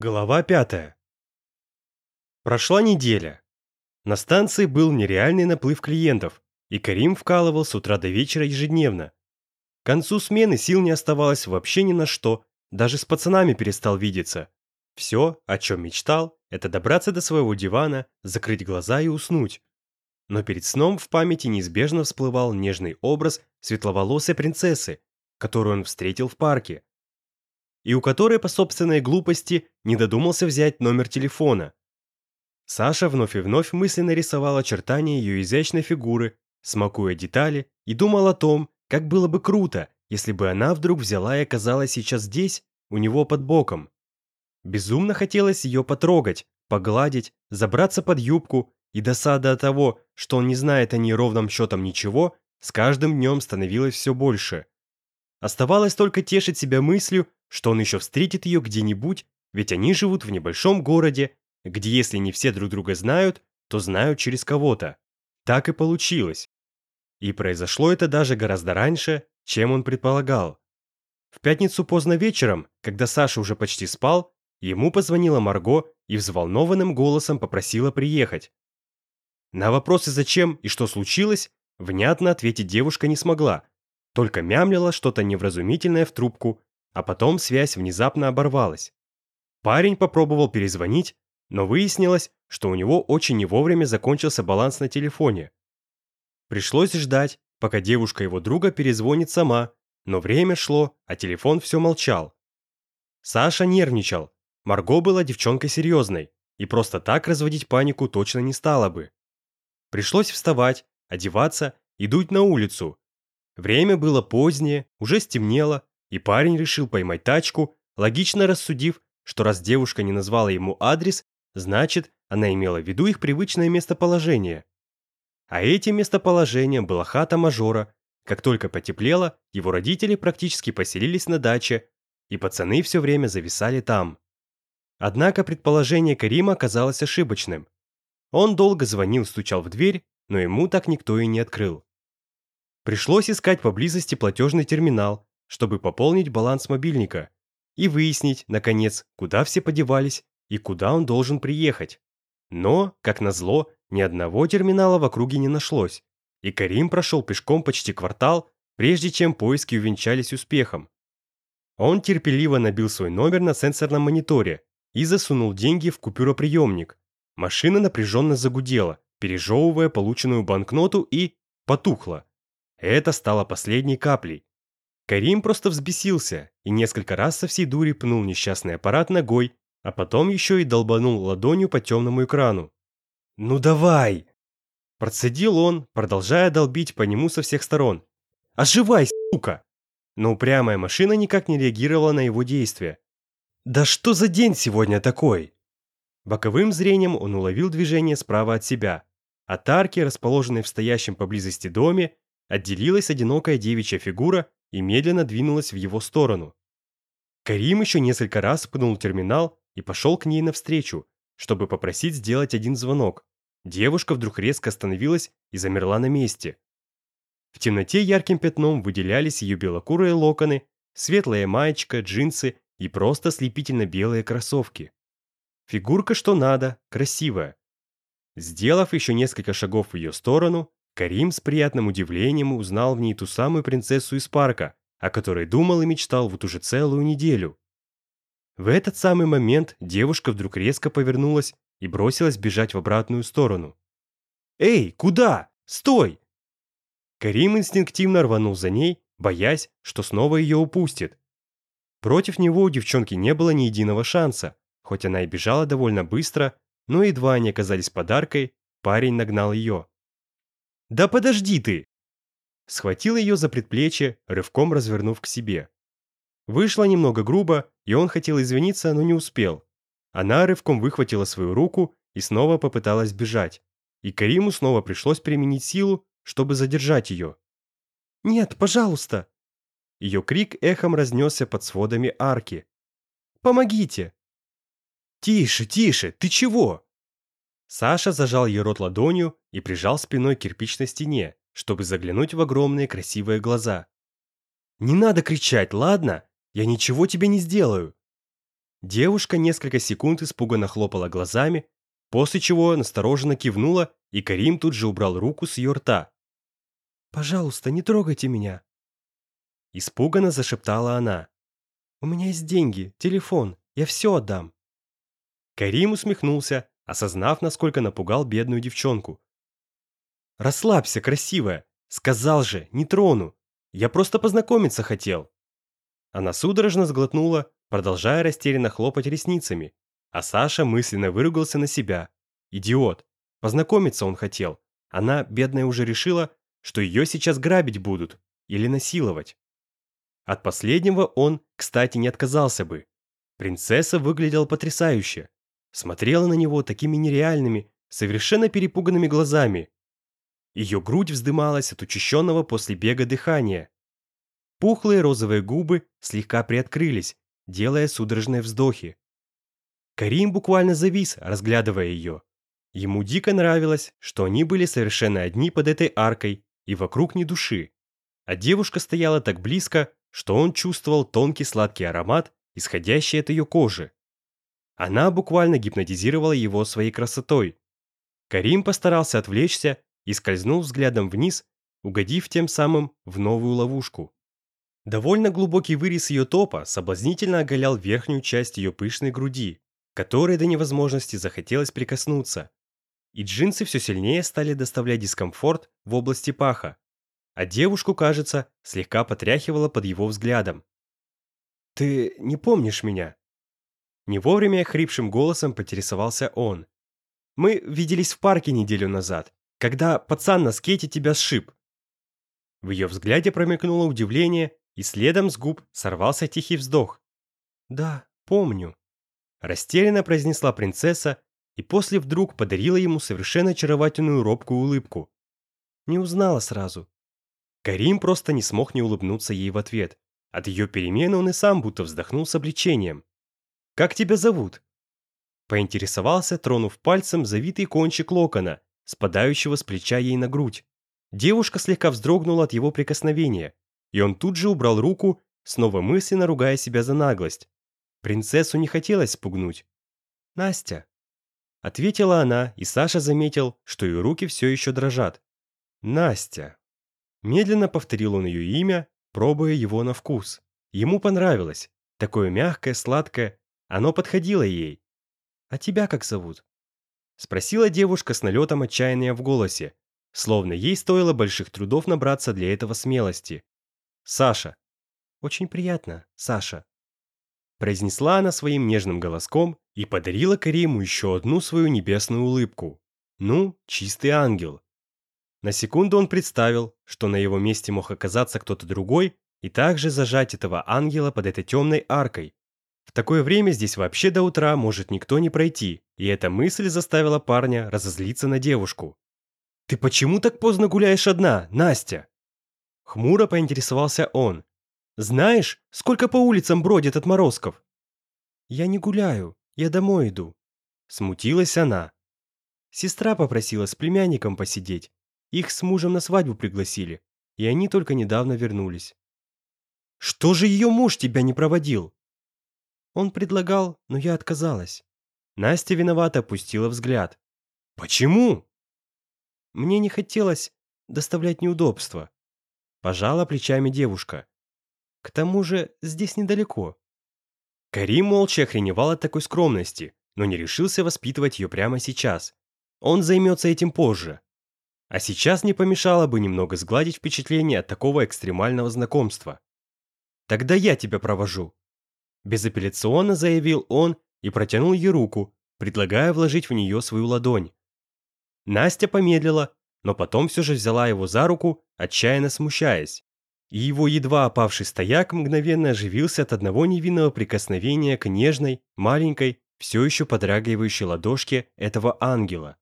Глава пятая. Прошла неделя. На станции был нереальный наплыв клиентов, и Карим вкалывал с утра до вечера ежедневно. К концу смены сил не оставалось вообще ни на что, даже с пацанами перестал видеться. Все, о чем мечтал, это добраться до своего дивана, закрыть глаза и уснуть. Но перед сном в памяти неизбежно всплывал нежный образ светловолосой принцессы, которую он встретил в парке – и у которой по собственной глупости не додумался взять номер телефона. Саша вновь и вновь мысленно рисовал очертания ее изящной фигуры, смакуя детали, и думал о том, как было бы круто, если бы она вдруг взяла и оказалась сейчас здесь, у него под боком. Безумно хотелось ее потрогать, погладить, забраться под юбку, и досада от того, что он не знает о ней ровным счетом ничего, с каждым днем становилась все больше. Оставалось только тешить себя мыслью, что он еще встретит ее где-нибудь, ведь они живут в небольшом городе, где если не все друг друга знают, то знают через кого-то. Так и получилось. И произошло это даже гораздо раньше, чем он предполагал. В пятницу поздно вечером, когда Саша уже почти спал, ему позвонила Марго и взволнованным голосом попросила приехать. На вопросы «зачем» и «что случилось» внятно ответить девушка не смогла, только мямлила что-то невразумительное в трубку а потом связь внезапно оборвалась. Парень попробовал перезвонить, но выяснилось, что у него очень не вовремя закончился баланс на телефоне. Пришлось ждать, пока девушка его друга перезвонит сама, но время шло, а телефон все молчал. Саша нервничал, Марго была девчонкой серьезной, и просто так разводить панику точно не стало бы. Пришлось вставать, одеваться и дуть на улицу. Время было позднее, уже стемнело, и парень решил поймать тачку, логично рассудив, что раз девушка не назвала ему адрес, значит, она имела в виду их привычное местоположение. А этим местоположением была хата мажора. Как только потеплело, его родители практически поселились на даче, и пацаны все время зависали там. Однако предположение Карима оказалось ошибочным. Он долго звонил, стучал в дверь, но ему так никто и не открыл. Пришлось искать поблизости платежный терминал, чтобы пополнить баланс мобильника и выяснить, наконец, куда все подевались и куда он должен приехать. Но, как назло, ни одного терминала в округе не нашлось, и Карим прошел пешком почти квартал, прежде чем поиски увенчались успехом. Он терпеливо набил свой номер на сенсорном мониторе и засунул деньги в купюроприемник. Машина напряженно загудела, пережевывая полученную банкноту и потухла. Это стало последней каплей. Карим просто взбесился и несколько раз со всей дури пнул несчастный аппарат ногой, а потом еще и долбанул ладонью по темному экрану. «Ну давай!» Процедил он, продолжая долбить по нему со всех сторон. «Оживай, сука!» Но упрямая машина никак не реагировала на его действия. «Да что за день сегодня такой?» Боковым зрением он уловил движение справа от себя. От арки, расположенной в стоящем поблизости доме, отделилась одинокая девичья фигура и медленно двинулась в его сторону. Карим еще несколько раз пнул терминал и пошел к ней навстречу, чтобы попросить сделать один звонок. Девушка вдруг резко остановилась и замерла на месте. В темноте ярким пятном выделялись ее белокурые локоны, светлая маечка, джинсы и просто слепительно белые кроссовки. Фигурка что надо, красивая. Сделав еще несколько шагов в ее сторону, Карим с приятным удивлением узнал в ней ту самую принцессу из парка, о которой думал и мечтал вот уже целую неделю. В этот самый момент девушка вдруг резко повернулась и бросилась бежать в обратную сторону. «Эй, куда? Стой!» Карим инстинктивно рванул за ней, боясь, что снова ее упустит. Против него у девчонки не было ни единого шанса, хоть она и бежала довольно быстро, но едва они оказались подаркой, парень нагнал ее. «Да подожди ты!» Схватил ее за предплечье, рывком развернув к себе. Вышло немного грубо, и он хотел извиниться, но не успел. Она рывком выхватила свою руку и снова попыталась бежать. И Кариму снова пришлось применить силу, чтобы задержать ее. «Нет, пожалуйста!» Ее крик эхом разнесся под сводами арки. «Помогите!» «Тише, тише! Ты чего?» Саша зажал ей рот ладонью, и прижал спиной к кирпичной стене, чтобы заглянуть в огромные красивые глаза. «Не надо кричать, ладно? Я ничего тебе не сделаю!» Девушка несколько секунд испуганно хлопала глазами, после чего настороженно кивнула, и Карим тут же убрал руку с ее рта. «Пожалуйста, не трогайте меня!» Испуганно зашептала она. «У меня есть деньги, телефон, я все отдам!» Карим усмехнулся, осознав, насколько напугал бедную девчонку, «Расслабься, красивая! Сказал же, не трону! Я просто познакомиться хотел!» Она судорожно сглотнула, продолжая растерянно хлопать ресницами, а Саша мысленно выругался на себя. «Идиот! Познакомиться он хотел! Она, бедная, уже решила, что ее сейчас грабить будут или насиловать!» От последнего он, кстати, не отказался бы. Принцесса выглядела потрясающе. Смотрела на него такими нереальными, совершенно перепуганными глазами, ее грудь вздымалась от учащенного после бега дыхания. Пухлые розовые губы слегка приоткрылись, делая судорожные вздохи. Карим буквально завис, разглядывая ее. Ему дико нравилось, что они были совершенно одни под этой аркой и вокруг ни души. А девушка стояла так близко, что он чувствовал тонкий сладкий аромат, исходящий от ее кожи. Она буквально гипнотизировала его своей красотой. Карим постарался отвлечься и скользнул взглядом вниз, угодив тем самым в новую ловушку. Довольно глубокий вырез ее топа соблазнительно оголял верхнюю часть ее пышной груди, которой до невозможности захотелось прикоснуться. И джинсы все сильнее стали доставлять дискомфорт в области паха, а девушку, кажется, слегка потряхивала под его взглядом. «Ты не помнишь меня?» Не вовремя хрипшим голосом поинтересовался он. «Мы виделись в парке неделю назад когда пацан на скейте тебя сшиб». В ее взгляде промелькнуло удивление, и следом с губ сорвался тихий вздох. «Да, помню», – растерянно произнесла принцесса и после вдруг подарила ему совершенно очаровательную робкую улыбку. Не узнала сразу. Карим просто не смог не улыбнуться ей в ответ. От ее перемены он и сам будто вздохнул с облегчением. «Как тебя зовут?» Поинтересовался, тронув пальцем завитый кончик локона, спадающего с плеча ей на грудь. Девушка слегка вздрогнула от его прикосновения, и он тут же убрал руку, снова мысленно ругая себя за наглость. Принцессу не хотелось спугнуть. «Настя!» Ответила она, и Саша заметил, что ее руки все еще дрожат. «Настя!» Медленно повторил он ее имя, пробуя его на вкус. Ему понравилось. Такое мягкое, сладкое. Оно подходило ей. «А тебя как зовут?» Спросила девушка с налетом отчаяния в голосе, словно ей стоило больших трудов набраться для этого смелости. «Саша». «Очень приятно, Саша», произнесла она своим нежным голоском и подарила Кариму еще одну свою небесную улыбку. Ну, чистый ангел. На секунду он представил, что на его месте мог оказаться кто-то другой, и также зажать этого ангела под этой темной аркой, в такое время здесь вообще до утра может никто не пройти, и эта мысль заставила парня разозлиться на девушку. «Ты почему так поздно гуляешь одна, Настя?» Хмуро поинтересовался он. «Знаешь, сколько по улицам бродит отморозков?» «Я не гуляю, я домой иду», — смутилась она. Сестра попросила с племянником посидеть. Их с мужем на свадьбу пригласили, и они только недавно вернулись. «Что же ее муж тебя не проводил?» Он предлагал, но я отказалась. Настя виновато опустила взгляд. «Почему?» «Мне не хотелось доставлять неудобства», — пожала плечами девушка. «К тому же здесь недалеко». Карим молча охреневал от такой скромности, но не решился воспитывать ее прямо сейчас. Он займется этим позже. А сейчас не помешало бы немного сгладить впечатление от такого экстремального знакомства. «Тогда я тебя провожу», безапелляционно заявил он и протянул ей руку, предлагая вложить в нее свою ладонь. Настя помедлила, но потом все же взяла его за руку, отчаянно смущаясь. И его едва опавший стояк мгновенно оживился от одного невинного прикосновения к нежной, маленькой, все еще подрагивающей ладошке этого ангела.